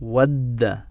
ود.